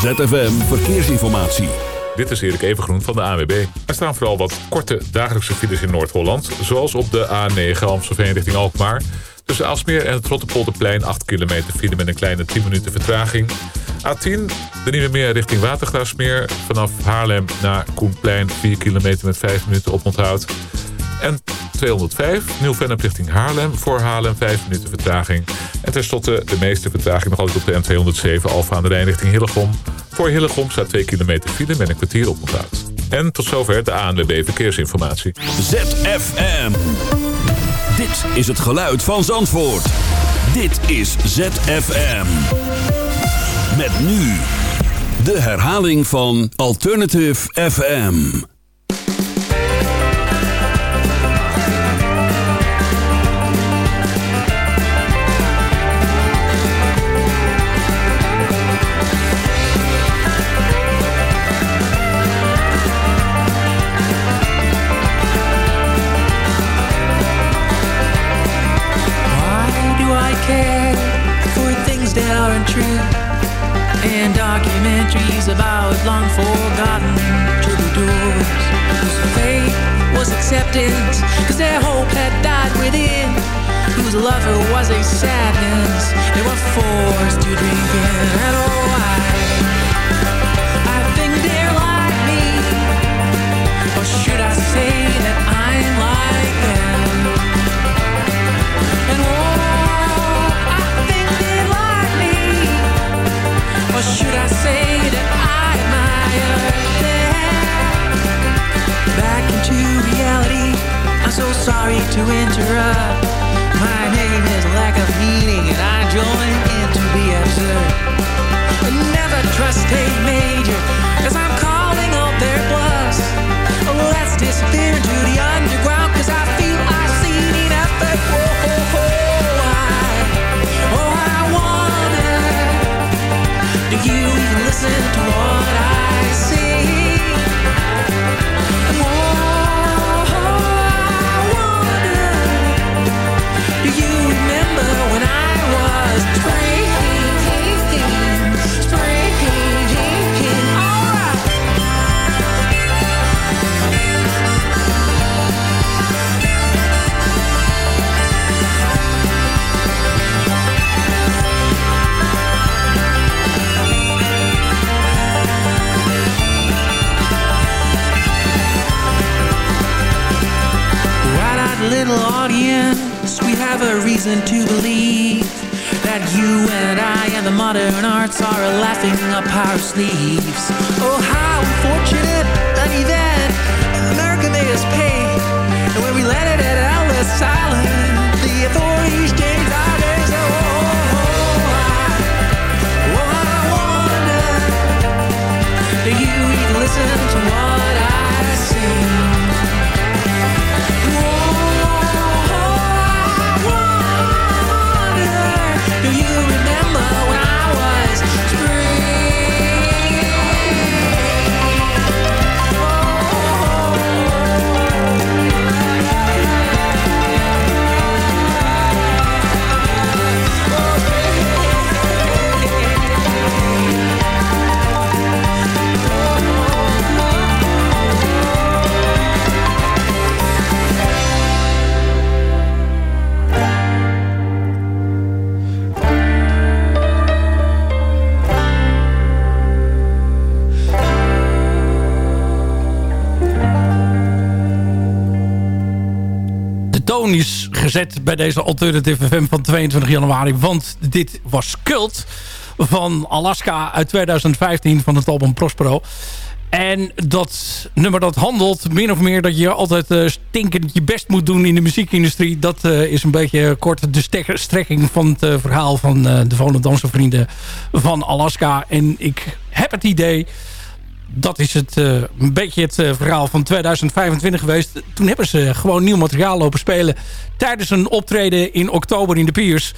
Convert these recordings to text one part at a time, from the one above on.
ZFM Verkeersinformatie. Dit is Erik Evengroen van de AWB. Er staan vooral wat korte dagelijkse files in Noord-Holland. Zoals op de A9 Amstelveen richting Alkmaar. Tussen Aalsmeer en het Rotterpolderplein 8 kilometer file met een kleine 10 minuten vertraging. A10, de Nieuwe Meer richting Watergraafsmeer. Vanaf Haarlem naar Koenplein 4 kilometer met 5 minuten op onthoud. En 205, Nieuw-Vennep richting Haarlem. Voor Haarlem 5 minuten vertraging. En tenslotte de meeste vertraging nog altijd op de N207 Alfa aan de richting Hillegom. Voor Hillegom staat 2 kilometer file met een kwartier op onthoud. En tot zover de ANWB Verkeersinformatie. ZFM. Dit is het geluid van Zandvoort. Dit is ZFM. Met nu de herhaling van Alternative FM. Documentaries about long forgotten troubadours whose fate was acceptance, cause their hope had died within, whose lover was a sadness they were forced to drink in. And oh, I disappear into reality. I'm so sorry to interrupt. My name has lack of meaning and I join into the underground, cause I feel I've seen enough. But little audience, we have a reason to believe that you and I and the modern arts are laughing up our sleeves. Oh, how unfortunate an event America made us pay. And when we it at our silent, the authorities changed our days. Oh, oh, I, oh, I wonder, do you even listen to what I sing? Gezet bij deze Alternative FM van 22 januari. Want dit was Cult van Alaska uit 2015 van het album Prospero. En dat nummer dat handelt min of meer dat je altijd eh, stinkend je best moet doen in de muziekindustrie. Dat eh, is een beetje kort de strekking van het eh, verhaal van de Volendamse vrienden van Alaska. En ik heb het idee dat is het, eh, een beetje het eh, verhaal van 2025 geweest. Toen hebben ze gewoon nieuw materiaal lopen spelen... tijdens een optreden in oktober in de Piers.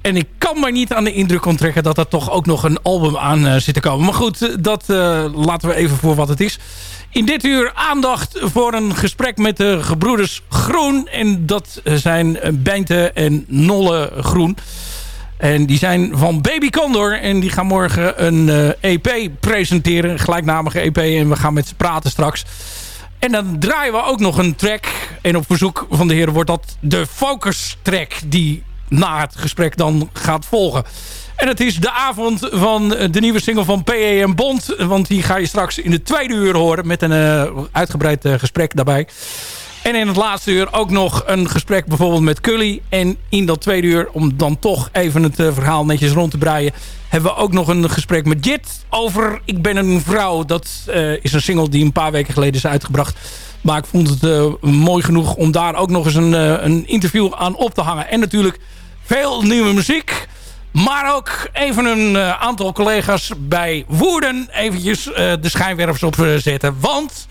En ik kan maar niet aan de indruk onttrekken... dat er toch ook nog een album aan eh, zit te komen. Maar goed, dat laten we even voor wat het is. In dit uur aandacht voor een gesprek met de gebroeders Groen. En dat zijn Bijnte en Nolle Groen. En die zijn van Baby Condor. En die gaan morgen een EP presenteren. Een gelijknamige EP. En we gaan met ze praten straks. En dan draaien we ook nog een track. En op verzoek van de heren wordt dat de focus track. Die na het gesprek dan gaat volgen. En het is de avond van de nieuwe single van P.E.M. Bond. Want die ga je straks in de tweede uur horen. Met een uh, uitgebreid uh, gesprek daarbij. En in het laatste uur ook nog een gesprek bijvoorbeeld met Cully. En in dat tweede uur, om dan toch even het uh, verhaal netjes rond te breien... hebben we ook nog een gesprek met Jit over Ik ben een vrouw. Dat is een single die een paar weken geleden is uitgebracht. Maar ik vond het mooi genoeg om daar ook nog eens een, een interview aan op te hangen. En natuurlijk veel nieuwe muziek... Maar ook even een aantal collega's bij Woerden eventjes de schijnwerpers op uh, zetten. Want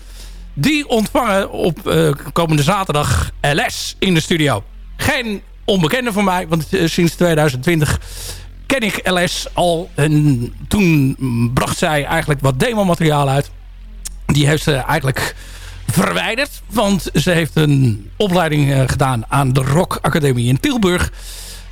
die ontvangen op komende zaterdag LS in de studio. Geen onbekende voor mij, want sinds 2020 ken ik LS al. En toen bracht zij eigenlijk wat demomateriaal uit. Die heeft ze eigenlijk verwijderd. Want ze heeft een opleiding gedaan aan de Rock Academie in Tilburg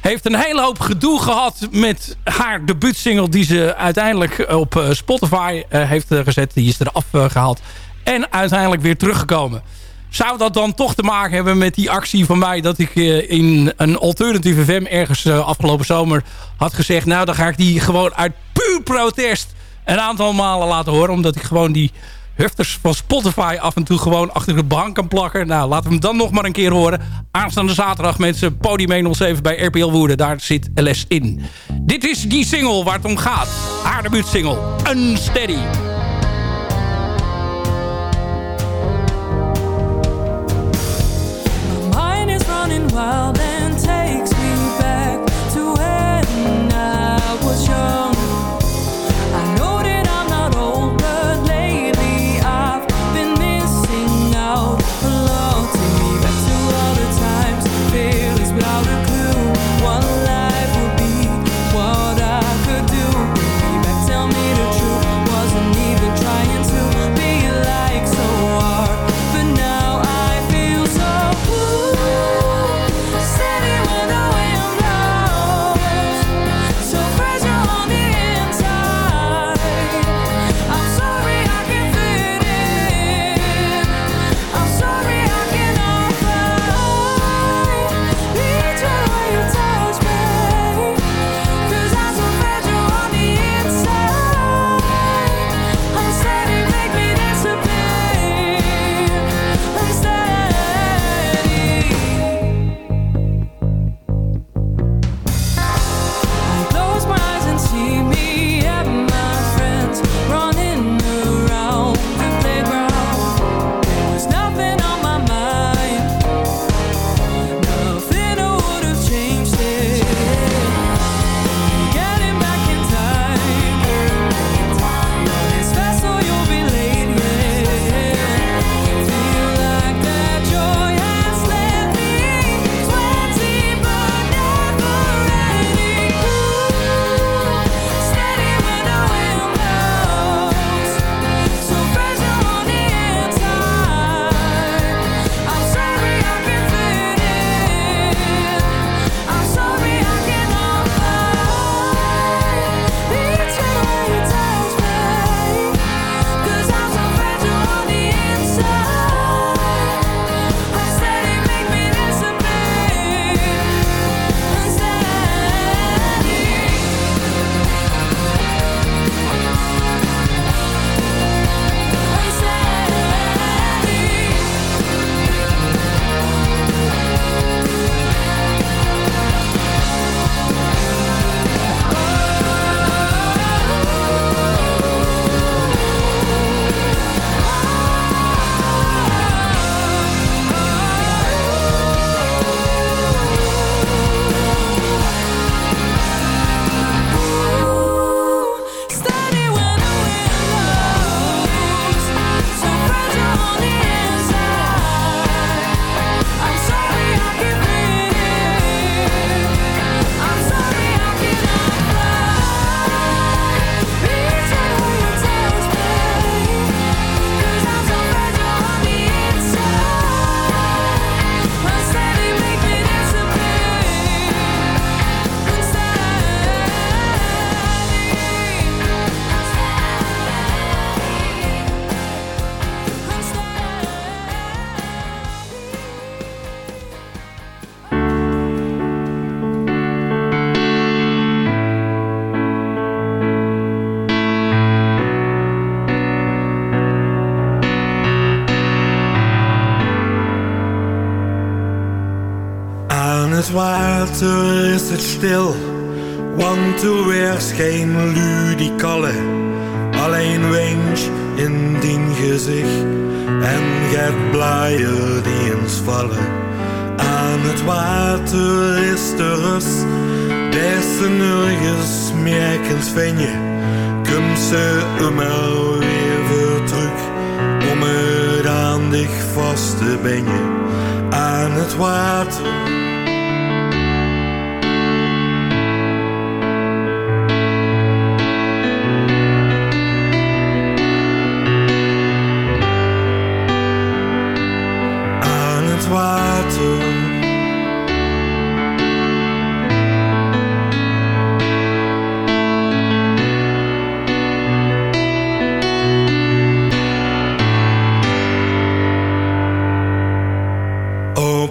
heeft een hele hoop gedoe gehad met haar debuutsingle... die ze uiteindelijk op Spotify heeft gezet. Die is eraf gehaald. En uiteindelijk weer teruggekomen. Zou dat dan toch te maken hebben met die actie van mij... dat ik in een alternatieve FM ergens afgelopen zomer had gezegd... nou, dan ga ik die gewoon uit puur protest een aantal malen laten horen. Omdat ik gewoon die hufters van Spotify af en toe gewoon achter de bank kan plakken. Nou, laten we hem dan nog maar een keer horen. Aanstaande zaterdag mensen, podium 107 bij RPL Woerden. Daar zit LS in. Dit is die single waar het om gaat. Haar debuutsingle, Unsteady. Wild and takes me back to when I was young.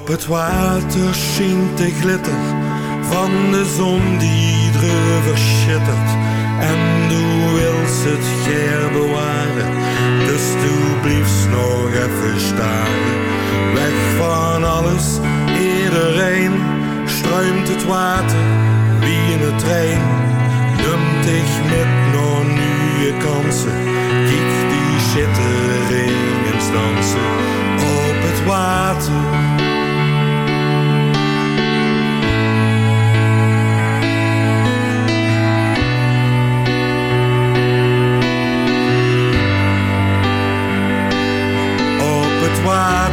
Op het water schijnt de glitter van de zon die dreuver schittert. En du wilt het geer bewaren, dus du blijft nog even staren. Weg van alles, iedereen, struimt het water wie in een trein. Neemt dich met nog nieuwe kansen, kijk die schitteringen dansen op het water. Op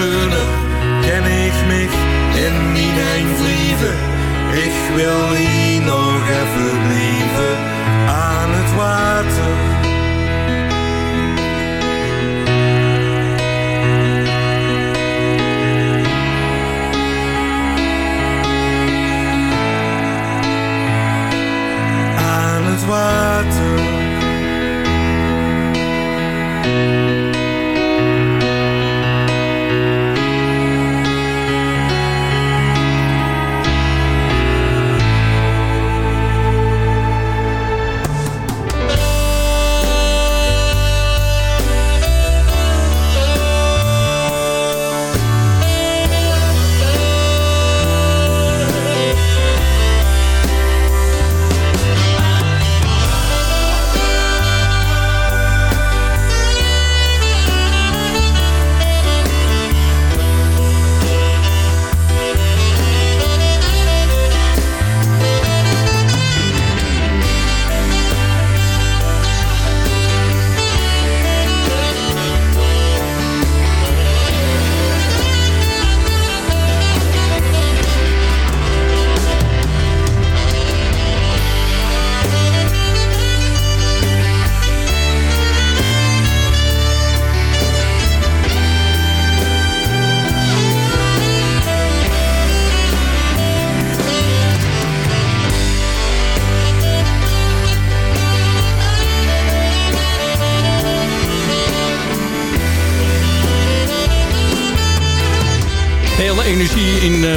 groener. Ken ik mij in mijn eigen vrieven. Ik wil hier nog even blijven aan het water. aan het water.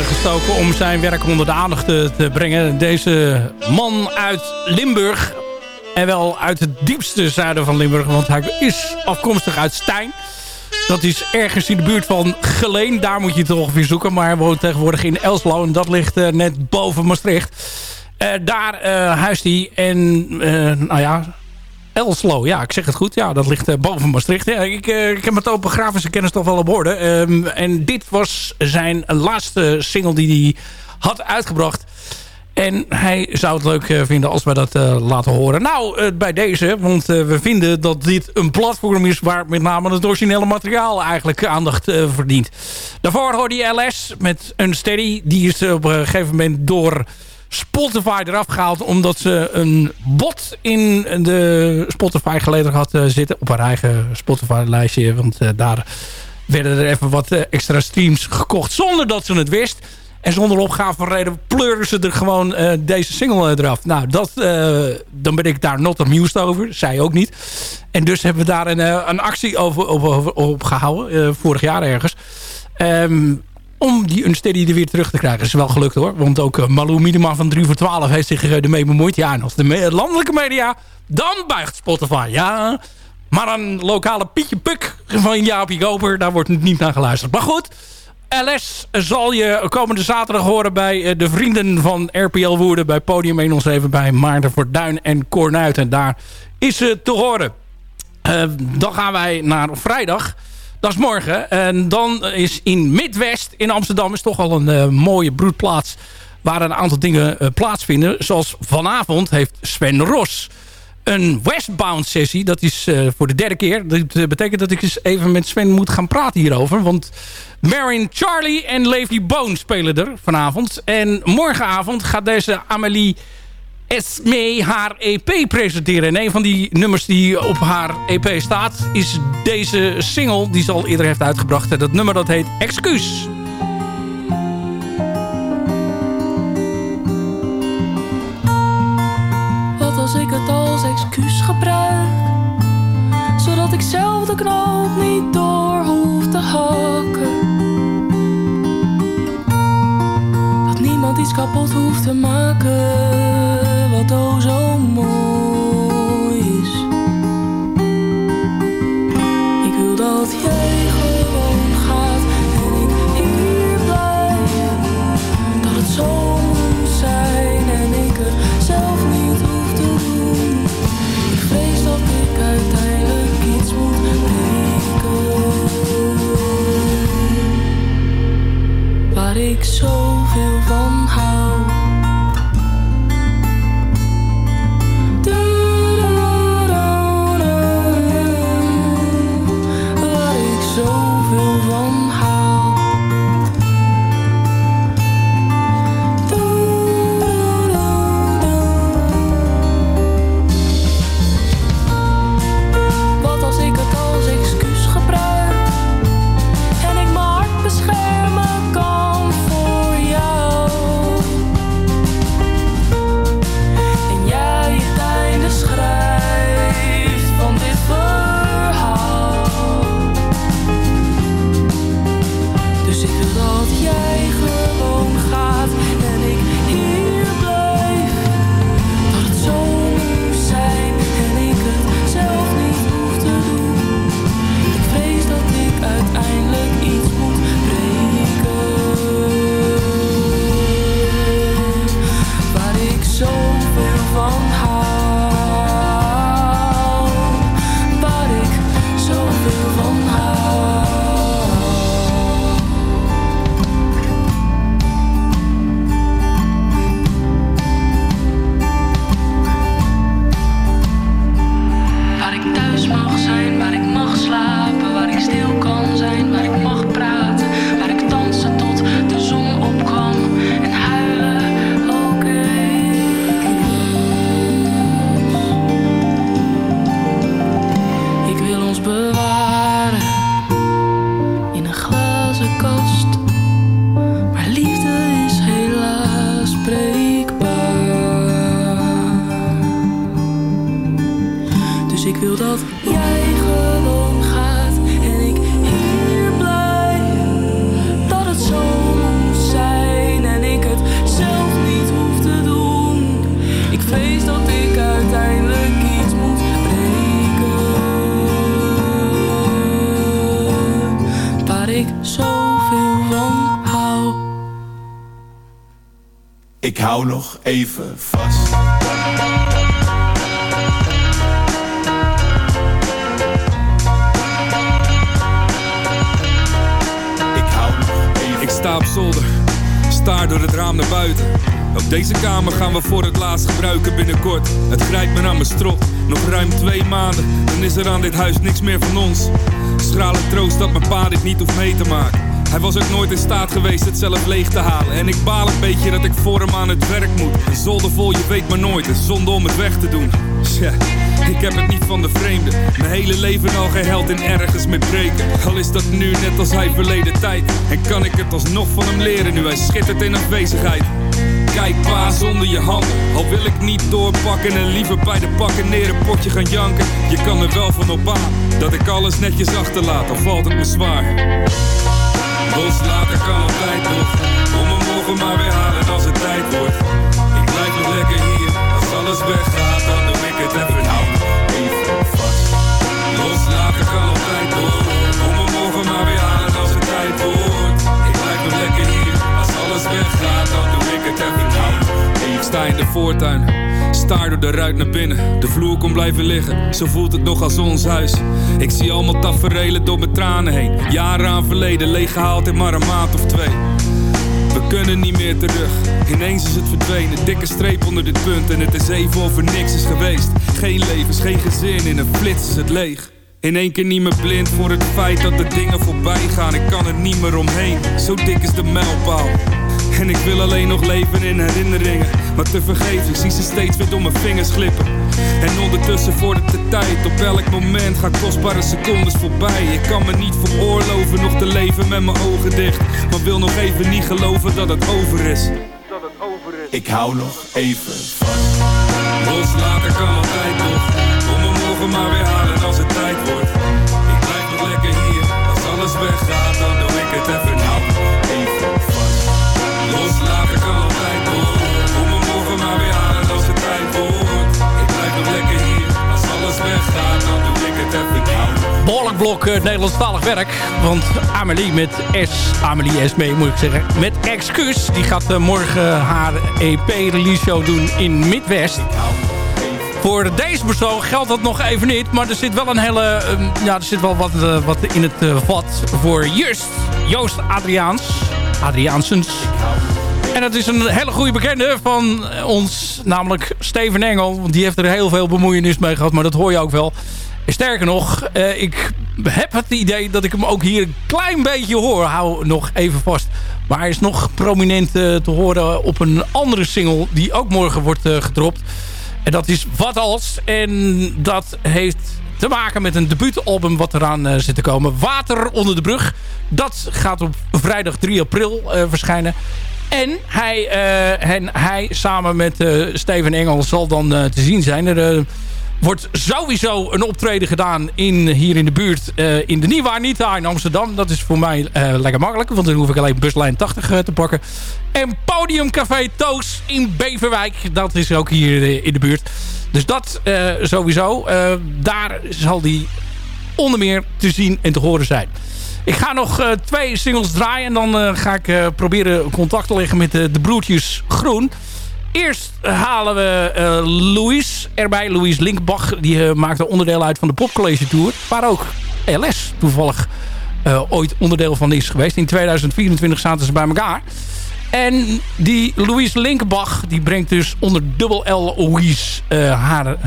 Gestoken om zijn werk onder de aandacht te, brengen. Deze man uit Limburg. En wel uit het diepste zuiden van Limburg. Want hij is afkomstig uit Stijn. Dat is ergens in de buurt van Geleen. Daar moet je het ongeveer zoeken. Maar hij woont tegenwoordig in Elslo. En dat ligt eh, net boven Maastricht. Eh, daar eh, huist hij. En eh, nou ja, Elslo, ja, ik zeg het goed. Ja, dat ligt eh, boven Maastricht. Ja, ik, eh, ik heb mijn topografische kennis toch wel op orde. Ehm, en dit was zijn laatste single die hij had uitgebracht. En hij zou het leuk eh, vinden als wij dat laten horen. Nou, bij deze, want we vinden dat dit een platform is... waar met name het originele materiaal eigenlijk aandacht verdient. Daarvoor hoorde je LS met Unsteady. Die is op een gegeven moment door Spotify eraf gehaald... omdat ze een bot in de Spotify geleden had eh, zitten. Op haar eigen Spotify-lijstje, want eh, daar werden er even wat eh, extra streams gekocht... zonder dat ze het wist... En zonder opgave van reden pleuren ze er gewoon deze single eraf. Nou, dat, dan ben ik daar not amused over. Zij ook niet. En dus hebben we daar een, een actie over, over, op gehouden. eh, vorig jaar ergens. Ehm, om die Unsteady er weer terug te krijgen. is wel gelukt hoor. Want ook uh, Malou Minima van 3 voor 12 heeft zich uh, ermee bemoeid. Ja, en als de me- landelijke media, dan buigt Spotify. Ja, maar een lokale Pietje Puk van Jaapie Koper, daar wordt niet naar geluisterd. Maar goed, LS zal je komende zaterdag horen bij eh, de vrienden van RPL Woerden... bij Podium 107 bij Maarten Verduin en Cornuit. En daar is ze te horen. Eh, dan gaan wij naar vrijdag. Dat is morgen. En dan is in Midwest in Amsterdam... is toch al een eh, mooie broedplaats... waar een aantal dingen eh, plaatsvinden. Zoals vanavond heeft Sven Ros een Westbound sessie. Dat is eh, voor de derde keer. Dat betekent dat ik eens even met Sven moet gaan praten hierover. Want Marin Charlie en Levi Bone spelen er vanavond. En morgenavond gaat deze Amelie Esme haar EP presenteren. En een van die nummers die op haar EP staat... is deze single die ze al eerder heeft uitgebracht. En dat nummer dat heet Excuus. Wat als ik het als excuus gebruik? Zodat ik zelf de knoop niet door hoef te hakken. Dat niemand iets kapot hoeft te maken. Wat oh zo ruim twee maanden, dan is er aan dit huis niks meer van ons. Schrale troost dat mijn pa dit niet hoeft mee te maken. Hij was ook nooit in staat geweest het zelf leeg te halen. En ik baal een beetje dat ik voor hem aan het werk moet. Een zolder vol, je weet maar nooit. Een zonde om het weg te doen. Tja, ik heb het niet van de vreemde. Mijn hele leven al geen held in ergens mee breken. Al is dat nu net als hij verleden tijd. En kan ik het alsnog van hem leren nu hij schittert in afwezigheid. Kijk pa zonder je handen Al wil ik niet doorpakken en liever bij de pakken neer een potje gaan janken. Je kan er wel van op aan Dat ik alles netjes achterlaat Al valt het me zwaar. Loslaten kan altijd nog. Kom me morgen maar weer halen als het tijd wordt. Ik blijf nog lekker hier. Als alles weggaat dan doe ik het even niet Even vast. Loslaten kan altijd nog. Kom me morgen maar weer halen als het tijd wordt. Ik blijf nog lekker hier. Als alles weggaat dan doe niet Ik sta in de voortuin. Staar door de ruit naar binnen. De vloer kon blijven liggen. Zo voelt het nog als ons huis. Ik zie allemaal taferelen door mijn tranen heen. Jaren aan verleden Leeggehaald in maar een maand of twee. We kunnen niet meer terug, ineens is het verdwenen. Dikke streep onder dit punt en het is even of er niks is geweest. Geen levens, geen gezin, in een flits is het leeg. In één keer niet meer blind voor het feit dat de dingen voorbij gaan. Ik kan er niet meer omheen, zo dik is de mijlpaal En ik wil alleen nog leven in herinneringen. Maar te vergeefs, ik zie ze steeds weer door mijn vingers glippen. En ondertussen voor de tijd. Op elk moment gaan kostbare secondes voorbij. Ik kan me niet veroorloven nog te leven met mijn ogen dicht. Maar wil nog even niet geloven dat het over is. Ik hou nog even vast. Loslaten kan altijd nog. Kom me morgen maar weer halen als het tijd wordt. Ik blijf nog lekker hier. Als alles weggaat dan doe ik het even niet Even behoorlijk blok uh, Nederlandstalig werk. Want Amelie met S, Amelie S mee moet ik zeggen, met Excuus. Die gaat uh, morgen haar EP-release show doen in Midwest. Voor deze persoon geldt dat nog even niet. Maar er zit wel een hele, uh, ja, er zit wel wat, wat in het vat voor Just. Joost Adriaans. Adriaansens. En dat is een hele goede bekende van ons, namelijk Steven Engel. Want die heeft er heel veel bemoeienis mee gehad, maar dat hoor je ook wel. Sterker nog, uh, ik heb het idee dat ik hem ook hier een klein beetje hoor. Hou nog even vast. Maar hij is nog prominent uh, te horen op een andere single die ook morgen wordt uh, gedropt. En dat is Wat Als. En dat heeft te maken met een debuutalbum wat eraan zit te komen. Water onder de brug. Dat gaat op vrijdag 3 april verschijnen. En hij, en hij samen met Steven Engel zal dan te zien zijn. Er, wordt sowieso een optreden gedaan in, hier in de buurt uh, in de Nieuwe Anita in Amsterdam. Dat is voor mij uh, lekker makkelijk, want dan hoef ik alleen buslijn 80 uh, te pakken. En Podiumcafé Toos in Beverwijk, dat is ook hier in de buurt. Dus dat sowieso. daar zal die onder meer te zien en te horen zijn. Ik ga nog twee singles draaien en dan ga ik proberen contact te leggen met de broertjes Groen. Eerst halen we uh, Louis erbij. Louis Linkbach. Die uh, maakte onderdeel uit van de Popcollege Tour. Waar ook LS toevallig uh, ooit onderdeel van is geweest. In 2024 zaten ze bij elkaar. En die Louise Linkbach, die brengt dus onder dubbel L Louise haar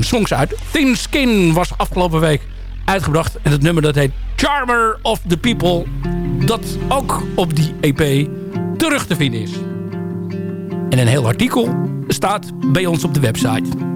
songs uit. Thin Skin was afgelopen week uitgebracht. En het nummer dat heet Charmer of the People. Dat ook op die EP terug te vinden is. En een heel artikel staat bij ons op de website.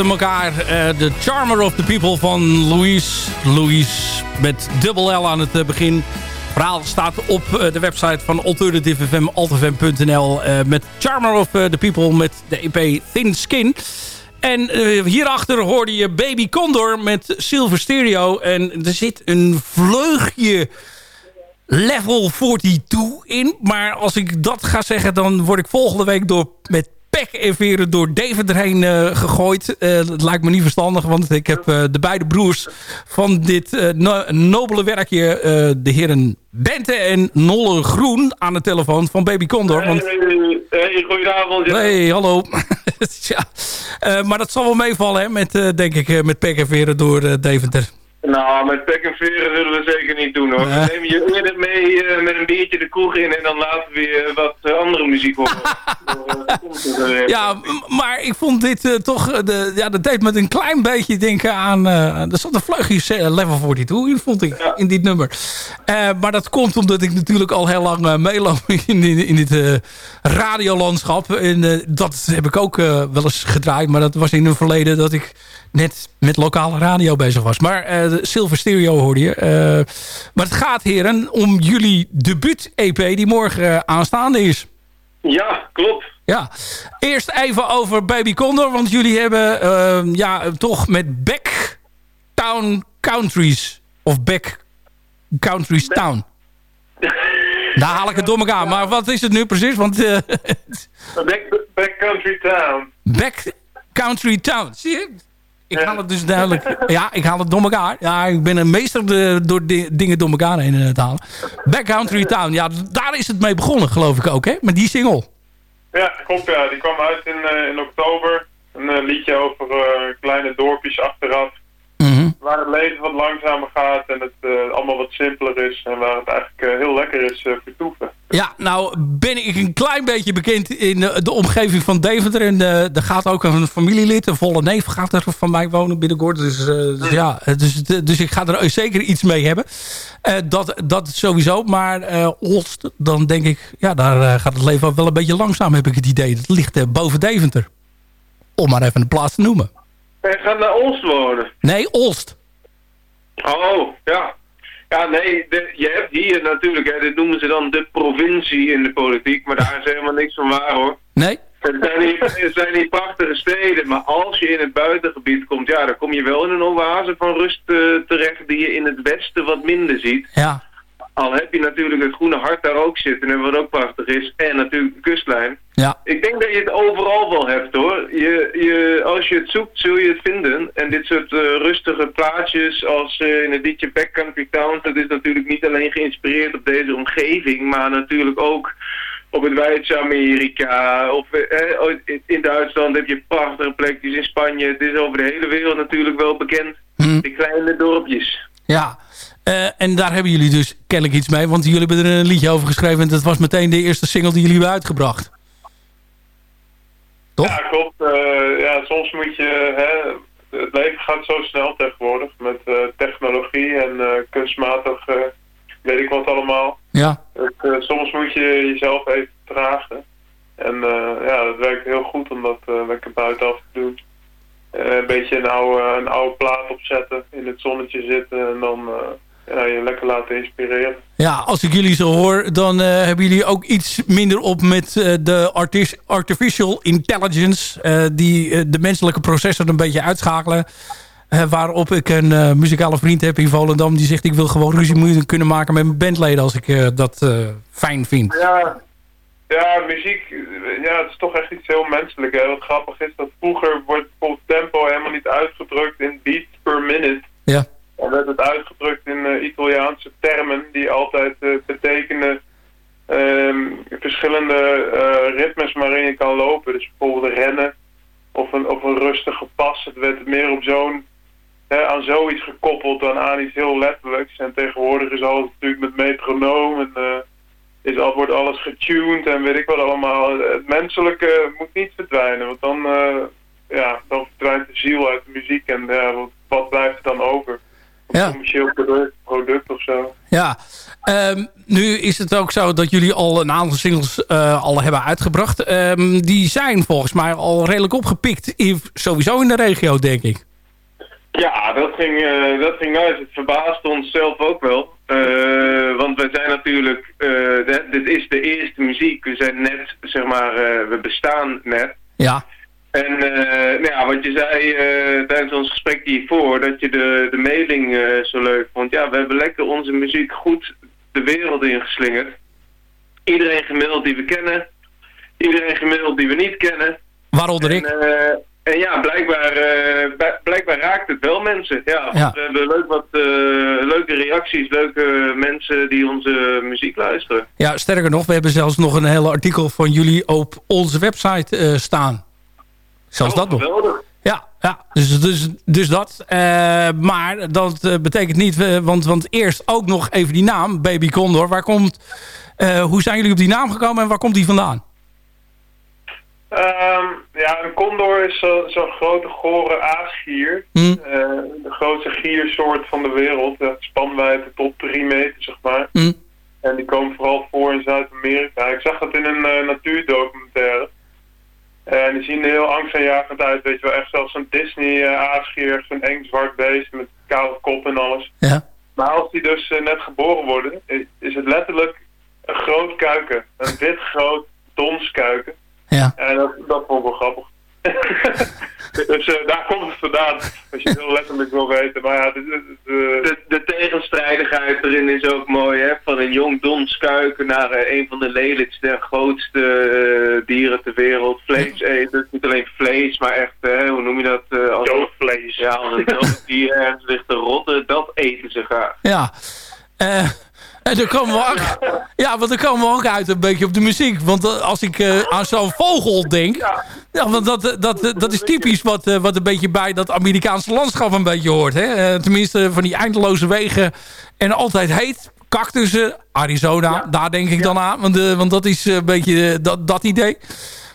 Achter elkaar. Eh, The Charmer of the People van Louise. Louise met dubbel L aan het eh, begin. Verhaal staat op eh, de website van Alternative FM, met Charmer of the People met de EP Thin Skin. En hierachter hoorde je Baby Condor met Silver Stereo. En er zit een vleugje level 42 in. Maar als ik dat ga zeggen, dan word ik volgende week door, met pek en veren door David erheen eh, gegooid. Eh, dat lijkt me niet verstandig, want ik heb eh, de beide broers van dit no- nobele werkje, de heren Bente en Nolle Groen, aan de telefoon van Baby Condor. Want Hey, hey, goedenavond. Ja. Hallo. ja. Maar dat zal wel meevallen, hè, met, denk ik, met pek en veren door Deventer. Nou, met pek en veren zullen we zeker niet doen hoor. We nemen je eerder mee eh, met een biertje de kroeg in en dan laten we weer wat eh, andere muziek horen. Het. Ja, maar ik vond dit eh, toch... de, ja, dat deed me een klein beetje denken aan... er zat een vleugje eh, level 42 in, vond ik, Ja. in dit nummer. Maar dat komt omdat ik natuurlijk al heel lang meeloop in, in, in dit radiolandschap. En dat heb ik ook wel eens gedraaid. Maar dat was in een verleden dat ik net met lokale radio bezig was. Maar eh, Silver Stereo hoorde je. Eh, maar het gaat, heren, om jullie debuut-EP die morgen eh, aanstaande is. Ja, klopt. Ja, eerst even over Baby Condor. Want jullie hebben ja, toch met Back Town Countries. Of Back Countries Town. Daar haal ik het door elkaar. Maar wat is het nu precies? Want Back, back Country Town. Back Country Town. Zie je? Ik haal het dus duidelijk. Ja, ik haal het door elkaar. Ja, ik ben een meester de, door di- dingen door elkaar heen eh, te halen. Back Country Town. Ja, daar is het mee begonnen, geloof ik ook, hè? Met die single. Ja, klopt ja. Die kwam uit in, eh, in oktober. Een eh, liedje over kleine dorpjes achteraf. Mhm. Waar het leven wat langzamer gaat en het allemaal wat simpeler is. En waar het eigenlijk heel lekker is vertoeven. Ja, nou ben ik een klein beetje bekend in de, de omgeving van Deventer. En eh, er gaat ook een familielid, een volle neef gaat er van mij wonen binnenkort. Dus, eh, dus ja, eh, dus, dus ik ga er zeker iets mee hebben. Eh, dat, dat sowieso. Maar eh Olst, dan denk ik, ja, daar eh, gaat het leven ook wel een beetje langzaam, heb ik het idee. Het ligt eh, boven Deventer. Om maar even een plaats te noemen. En gaat naar ons wonen. Nee, Olst. Oh, ja. Ja, nee, de- je hebt hier natuurlijk, hè, dit noemen ze dan de provincie in de politiek, maar daar is helemaal niks van waar hoor. Nee? Het zijn hier, het zijn hier prachtige steden, maar als je in het buitengebied komt, ja, dan kom je wel in een oase van rust eh, terecht die je in het westen wat minder ziet. Ja. Al heb je natuurlijk het groene hart daar ook zitten, en wat ook prachtig is, en natuurlijk de kustlijn. Ja. Ik denk dat je het overal wel hebt hoor. Je, je, als je het zoekt zul je het vinden. En dit soort eh, rustige plaatjes als eh, in het liedje Backcountry Town, dat is natuurlijk niet alleen geïnspireerd op deze omgeving, maar natuurlijk ook op het Weidse Amerika. Of eh, eh, in- Duitsland heb je prachtige plekjes, in Spanje. Het is over de hele wereld natuurlijk wel bekend. Hm. De kleine dorpjes. Ja, en daar hebben jullie dus kennelijk iets mee. Want jullie hebben er een liedje over geschreven. En dat was meteen de eerste single die jullie hebben uitgebracht. Toch? Ja, klopt. Eh, ja, soms moet je... Hè, het leven gaat zo snel tegenwoordig met eh, technologie en eh, kunstmatig eh, weet ik wat allemaal. Ja. Het, eh, soms moet je jezelf even dragen. En eh, ja, dat werkt heel goed om dat eh, lekker buitenaf te doen. Eh, een beetje een oude, een oude plaat opzetten, in het zonnetje zitten en dan eh, ja, je lekker laten inspireren. Ja, als ik jullie zo hoor, dan eh, hebben jullie ook iets minder op met eh, de artis- artificial intelligence. eh, die de menselijke processen een beetje uitschakelen. Waarop ik een muzikale vriend heb in Volendam. Die zegt ik wil gewoon ruzie kunnen maken met mijn bandleden als ik dat fijn vind. Ja, ja, muziek, ja, het is toch echt iets heel menselijk. Hè. Wat grappig is dat vroeger wordt bijvoorbeeld tempo helemaal niet uitgedrukt in beats per minute. Ja. Dan werd het uitgedrukt in eh, Italiaanse termen die altijd eh, betekenen ehm, verschillende eh, ritmes waarin je kan lopen. Dus bijvoorbeeld rennen of een, of een rustige pas. Het werd meer op zo'n, aan zoiets gekoppeld dan aan iets heel letterlijks. En tegenwoordig is alles natuurlijk met metronoom en is al, wordt alles getuned en weet ik wat allemaal. Het menselijke moet niet verdwijnen, want dan, ja, dan verdwijnt de ziel uit de muziek en wat, wat blijft er dan over? Ja. commercieel product, product of zo. Ja, Ehm, nu is het ook zo dat jullie al een aantal singles eh, al hebben uitgebracht. Ehm, die zijn volgens mij al redelijk opgepikt. In, sowieso in de regio, denk ik. Ja, dat ging, eh, dat ging nice. Het verbaasde ons zelf ook wel. Eh, want wij zijn natuurlijk, dit is de eerste muziek. We zijn net, zeg maar, we bestaan net. Ja, En eh, nou ja, wat je zei eh, tijdens ons gesprek hiervoor, dat je de, de mailing eh, zo leuk vond. Ja, we hebben lekker onze muziek goed de wereld ingeslingerd. Iedereen gemiddeld die we kennen. Iedereen gemiddeld die we niet kennen. waaronder En, ik. en ja, blijkbaar, blijkbaar raakt het wel mensen. Ja, we hebben leuk wat leuke reacties, leuke mensen die onze muziek luisteren. Ja, sterker nog, we hebben zelfs nog een hele artikel van jullie op onze website staan. Zelfs Oh, dat nog. geweldig. Ja, ja dus, dus, dus dat. Eh, maar dat eh, betekent niet, eh, want, want eerst ook nog even die naam, Baby Condor. Waar komt, hoe zijn jullie op die naam gekomen en waar komt die vandaan? Ehm, ja, een condor is zo- zo'n grote gore aasgier. Hm? Eh, de grootste giersoort van de wereld. Spanwijdte tot 3 meter, zeg maar. Hm? En die komen vooral voor in Zuid-Amerika. Ik zag dat in een natuurdocumentaire. Eh, en die zien er heel angstaanjagend uit, weet je wel. Echt zelfs zo'n Disney-aasgier, echt zo'n eng zwart beest met koude kop en alles. Ja. Maar als die dus eh, net geboren worden, is het letterlijk een groot kuiken. Een wit groot donskuiken. Ja. En dat, dat vond ik wel grappig. dus eh, daar komt het vandaan, als je het heel letterlijk wil weten. Maar ja, dit, eh, De, de tegenstrijdigheid erin is ook mooi, hè? Van een jong donskuiken naar eh, een van de lelijkste en grootste eh, dieren ter wereld. Vlees eten, niet alleen vlees, maar echt, hoe noem je dat? eh, als doodvlees. Ja, als een dood dier ergens ligt te rotten, dat eten ze graag. Ja. Eh, en dan komen we ook, ja, want dan komen we ook uit een beetje op de muziek. Want eh, als ik eh, aan zo'n vogel denk... Ja. want dat, eh, dat, dat is typisch wat, wat een beetje bij dat Amerikaanse landschap een beetje hoort. Hè? Tenminste, van die eindeloze wegen. En altijd heet. Cactussen, Arizona, daar denk ik dan aan. Want, want dat is een beetje dat, dat idee.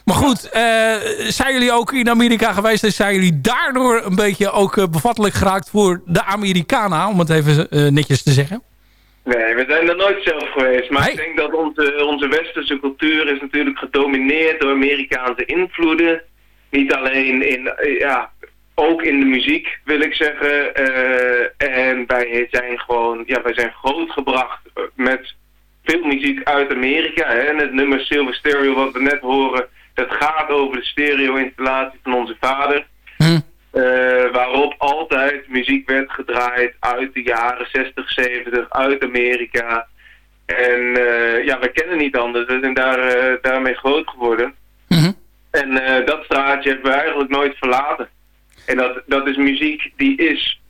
Maar goed, zijn jullie ook in Amerika geweest... en zijn jullie daardoor een beetje ook bevattelijk geraakt voor de Americana... om het even netjes te zeggen? Nee, we zijn er nooit zelf geweest. Maar ik denk dat onze, onze westerse cultuur is natuurlijk gedomineerd door Amerikaanse invloeden. Niet alleen in, ja, ook in de muziek wil ik zeggen. Eh, en wij zijn gewoon, ja, wij zijn grootgebracht eh, met veel muziek uit Amerika. Hè? En het nummer Silver Stereo wat we net horen, dat gaat over de stereo-installatie van onze vader. Hm. Eh, waarop altijd muziek werd gedraaid uit de jaren 60, 70, uit Amerika. En eh, ja, we kennen niet anders. We zijn daar, eh, daarmee groot geworden. Mhm. En eh, dat straatje hebben we eigenlijk nooit verlaten. En dat, dat is muziek die is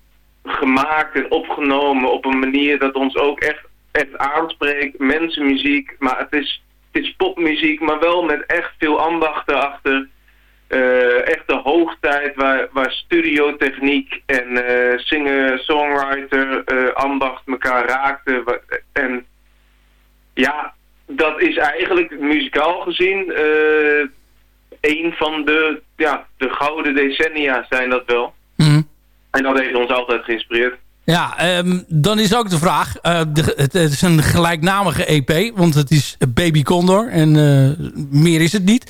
gemaakt en opgenomen op een manier dat ons ook echt, echt aanspreekt. Mensenmuziek, maar het is, het is popmuziek, maar wel met echt veel ambacht erachter. Eh, echt de hoogtijd waar, waar studiotechniek en eh singer-songwriter eh, ambacht elkaar raakten. En ja, dat is eigenlijk muzikaal gezien een van de, ja, de gouden decennia zijn dat wel. Mhm. En dat heeft ons altijd geïnspireerd. Ja, ehm, dan is ook de vraag. eh, de, het, het is een gelijknamige EP, want het is Baby Condor en eh, meer is het niet.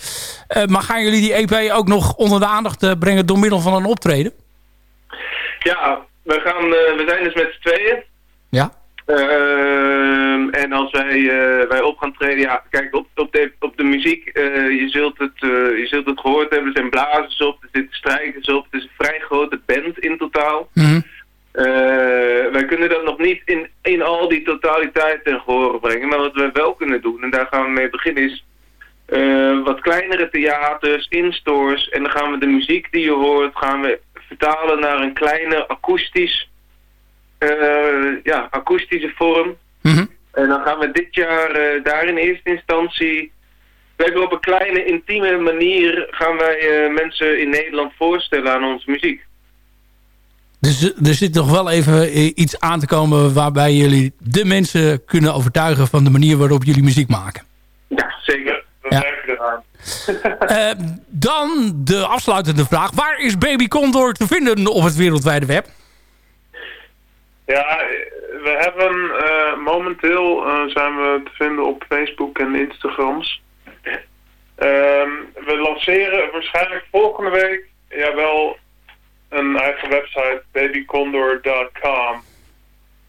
Eh, maar gaan jullie die EP ook nog onder de aandacht brengen door middel van een optreden? Ja, we, gaan, we zijn dus met z'n tweeën. Ja. Ehm, en als wij, wij op gaan treden, ja, kijk, op, op, de, op de muziek, je, zult het, je zult het gehoord hebben, er zijn blazers op, er zitten strijkers op, het is een vrij grote band in totaal. Eh, wij kunnen dat nog niet in, in al die totaliteit ten gehore brengen, maar wat we wel kunnen doen, en daar gaan we mee beginnen, is eh, wat kleinere theaters, in-stores, en dan gaan we de muziek die je hoort, gaan we vertalen naar een kleine akoestisch, eh, ja, akoestische vorm. Mhm. En dan gaan we dit jaar eh, daar in eerste instantie lekker op een kleine intieme manier gaan wij eh, mensen in Nederland voorstellen aan onze muziek. Dus er zit nog wel even eh, iets aan te komen waarbij jullie de mensen kunnen overtuigen van de manier waarop jullie muziek maken. Ja, zeker. we ja. eraan. Eh, dan de afsluitende vraag. Waar is Baby Condor te vinden op het wereldwijde web? Ja, eh, we hebben momenteel zijn we te vinden op Facebook en Instagrams. Ehm, we lanceren waarschijnlijk volgende week, jawel, een eigen website, babycondor.com.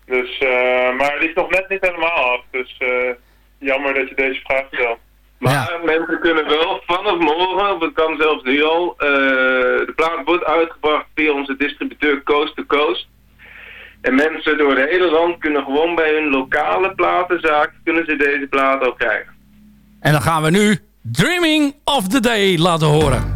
Dus, eh, maar het is nog net niet helemaal af, dus eh, jammer dat je deze vraag stelt. Maar mensen kunnen wel vanaf morgen, of het kan zelfs nu al, eh, de plaat wordt uitgebracht via onze distributeur Coast to Coast. En mensen door het hele land kunnen gewoon bij hun lokale platenzaak, kunnen ze deze plaat ook krijgen. En dan gaan we nu Dreaming of the Day laten horen.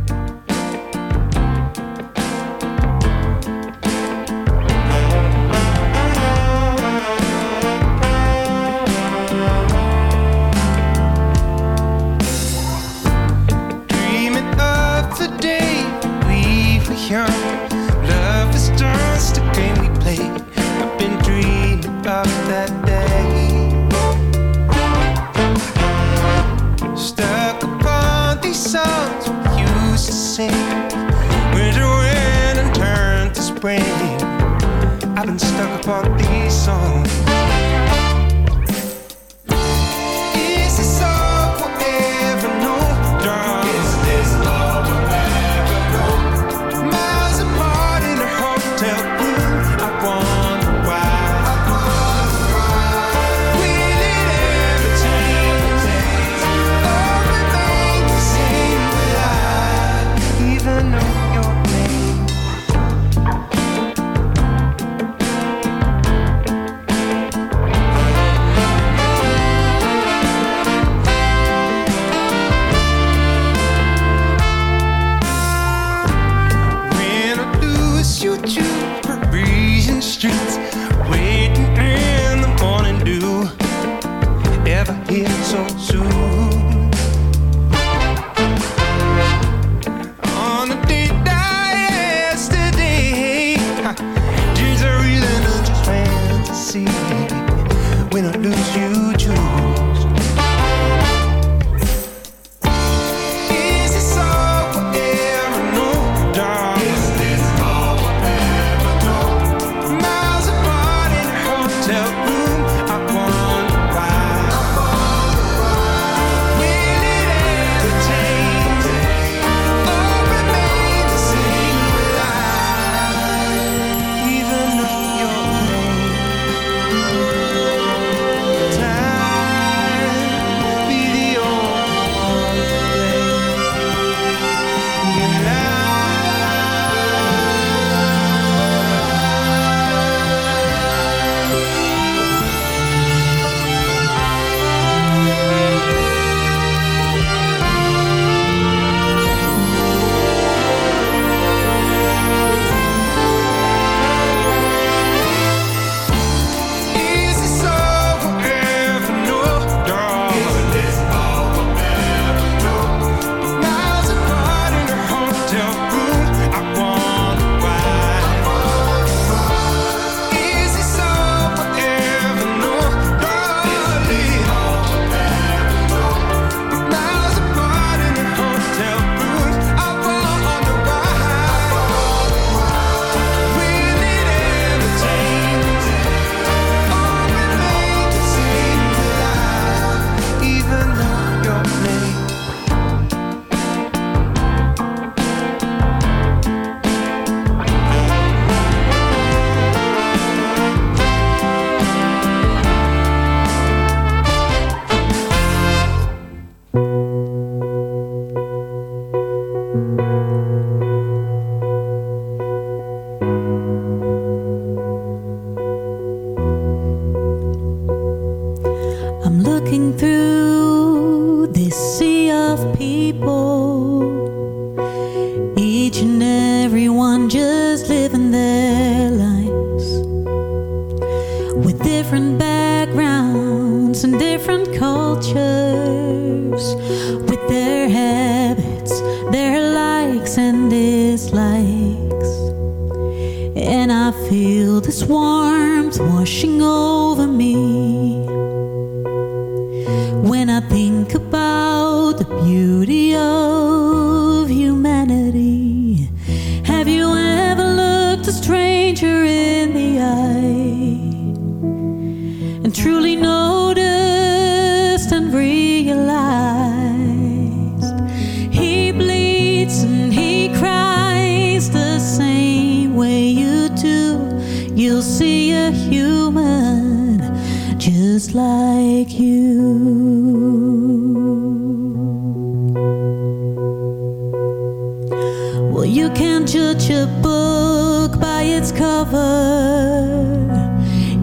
Such a book by its cover.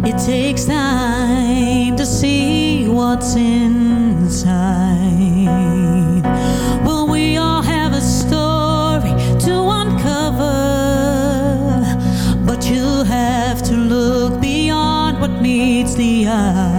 It takes time to see what's inside. Well, we all have a story to uncover, but you have to look beyond what meets the eye.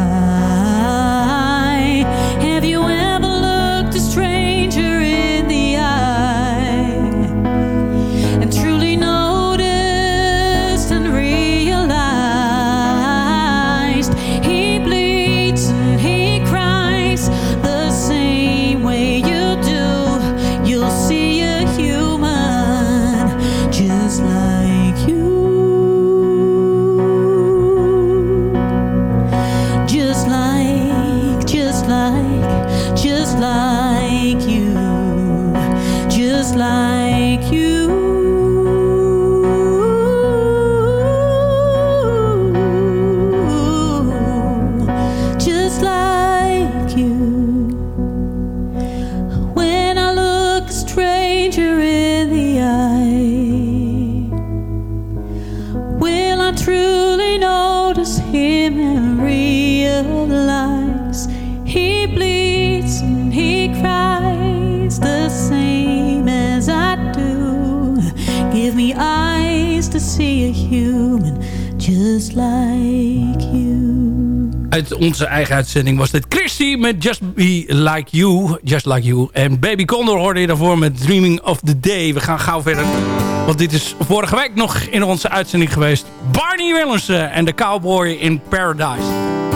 uit onze eigen uitzending was dit. Christy met Just Be Like You. Just Like You. En Baby Condor hoorde je daarvoor met Dreaming of the Day. We gaan gauw verder. Want dit is vorige week nog in onze uitzending geweest. Barney Willemsen en de Cowboy in Paradise.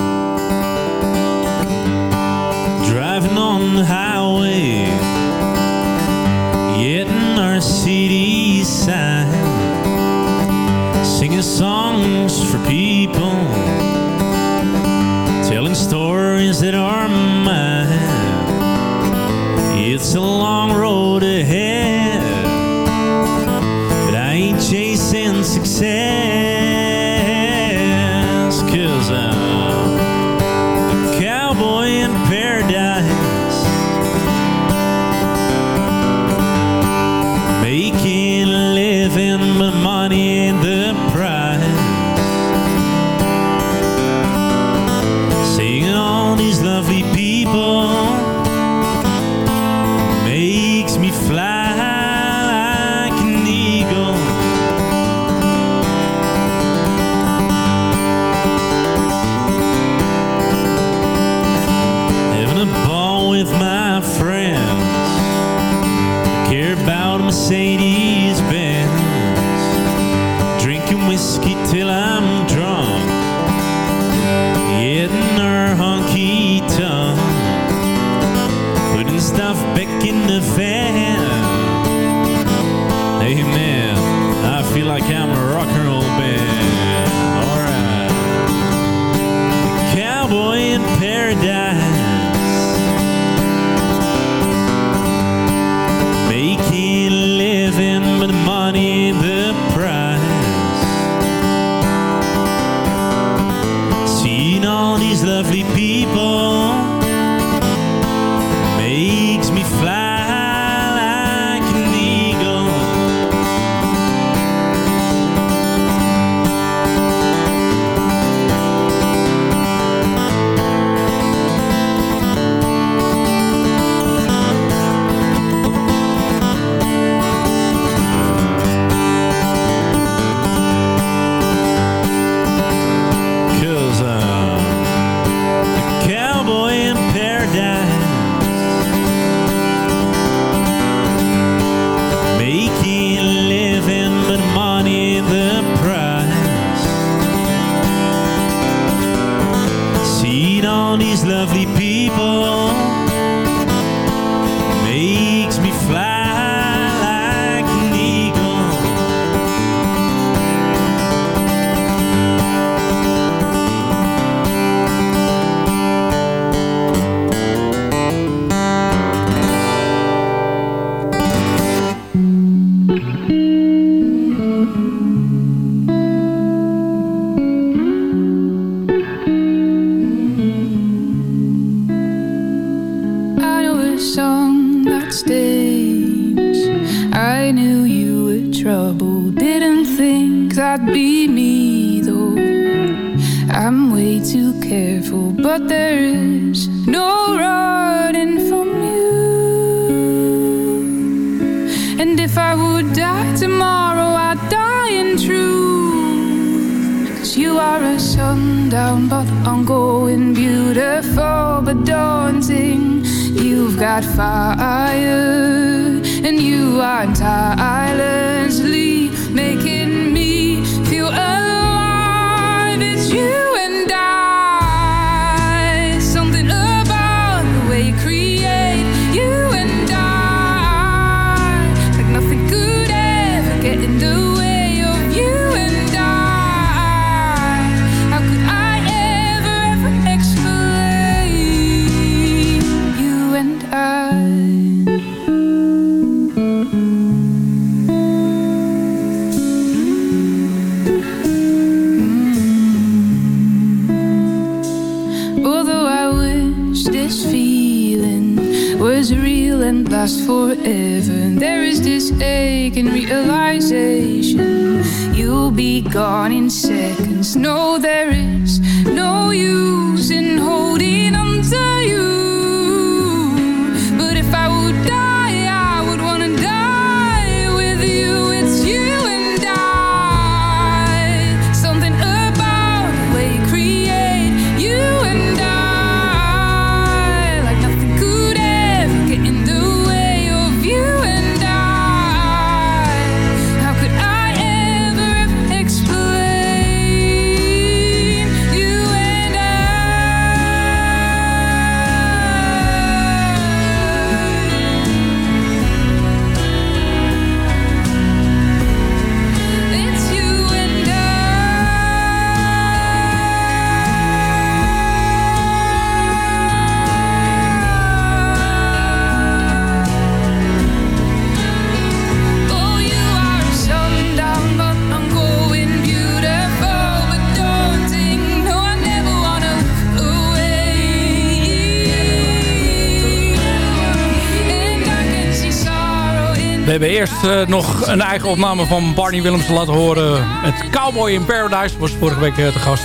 Eh, nog een eigen opname van Barney Willems laten horen. Het Cowboy in Paradise was vorige week eh, te gast.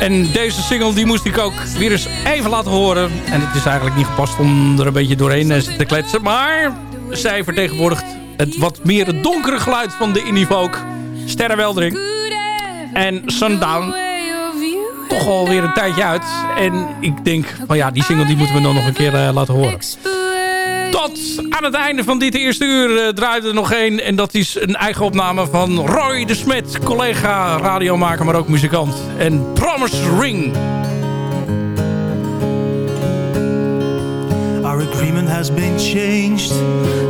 En deze single die moest ik ook weer eens even laten horen. En het is eigenlijk niet gepast om er een beetje doorheen eh, te kletsen. Maar zij vertegenwoordigt het wat meer donkere geluid van de indie folk. En Sundown. Toch alweer een tijdje uit. En ik denk van ja, die single die moeten we dan nog een keer laten horen. Tot aan het einde van dit eerste uur eh, draaide er nog één. En dat is een eigen opname van Roy de Smet. Collega, radiomaker, maar ook muzikant. En Promise Ring. Our agreement has been changed.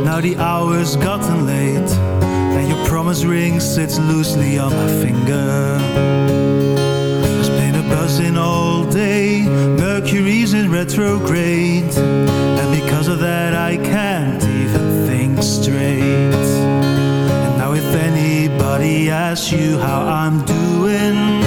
Now the hour's gotten late. And your promise ring sits loosely on my finger. There's been a buzzing all day. Mercury's in retrograde. Of that, I can't even think straight. And now, if anybody asks you how I'm doing,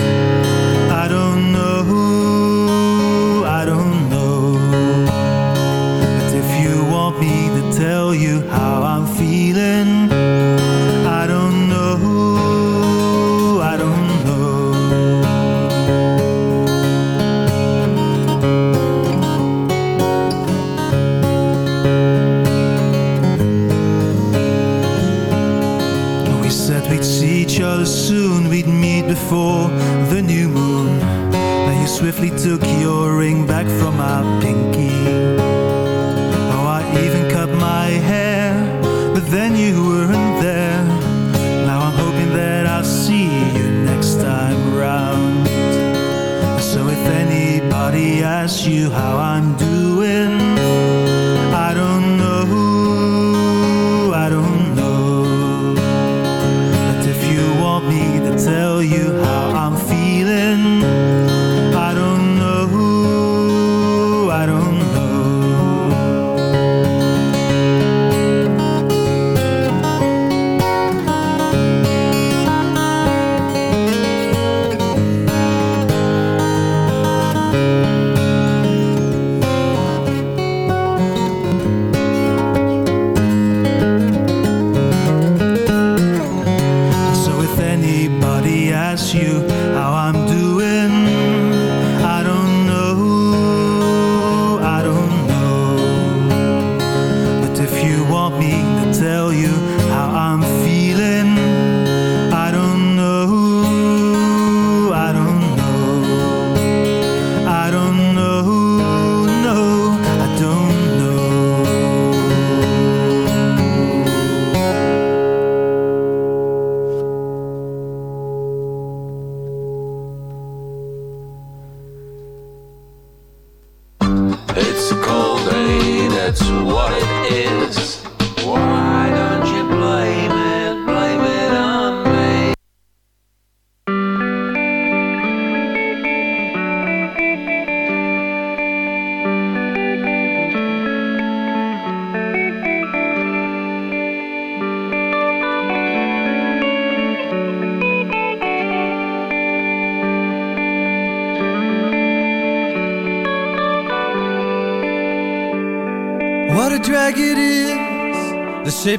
before the new moon. Now you swiftly took your ring back from my pinky. Oh, I even cut my hair, but then you weren't there. Now I'm hoping that I'll see you next time round. So if anybody asks you how I'm doing,